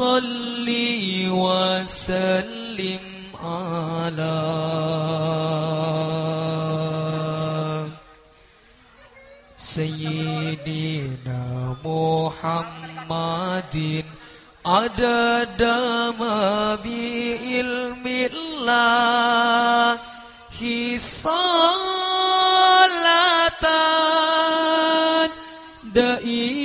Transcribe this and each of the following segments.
صل وسلم على سيدنا محمد عدد ما بعلم الله صلاة دائمة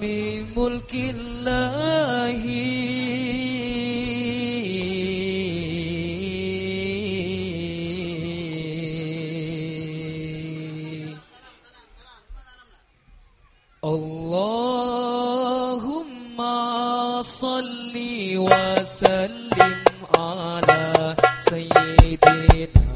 بدوام ملك الله. اللهم صل وسلم على سيدنا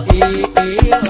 oh, oh.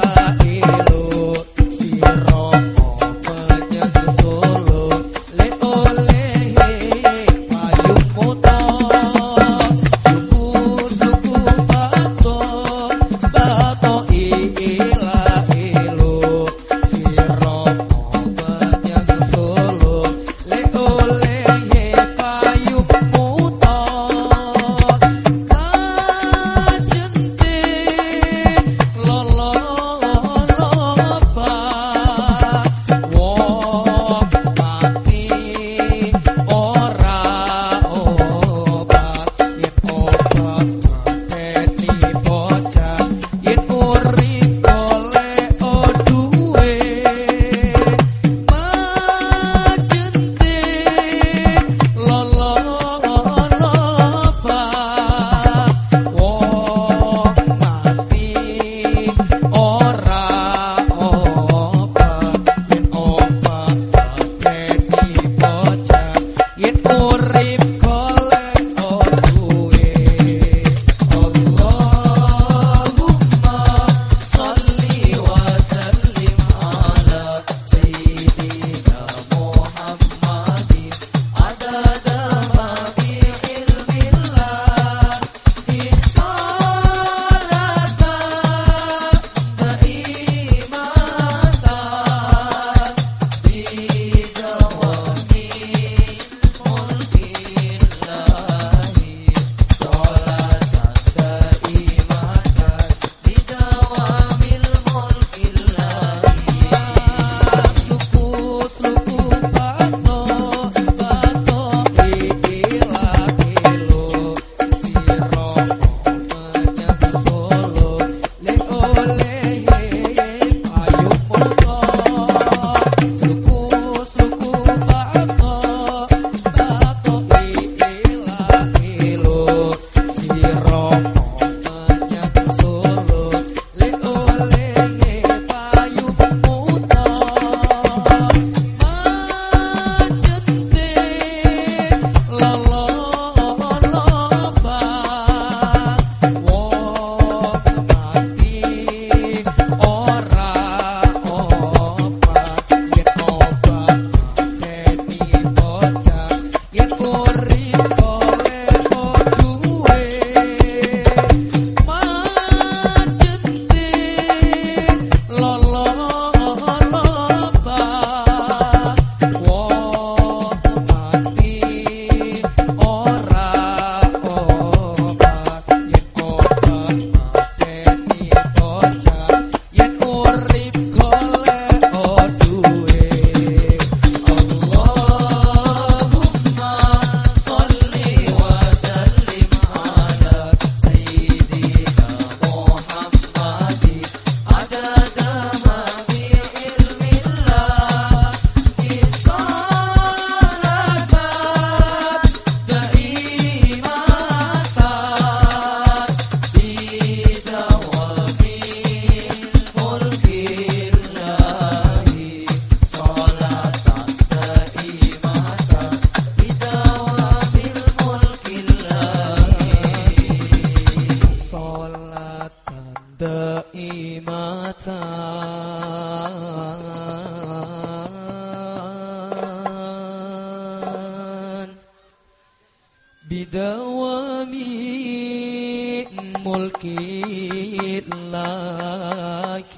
بدوام ملك لك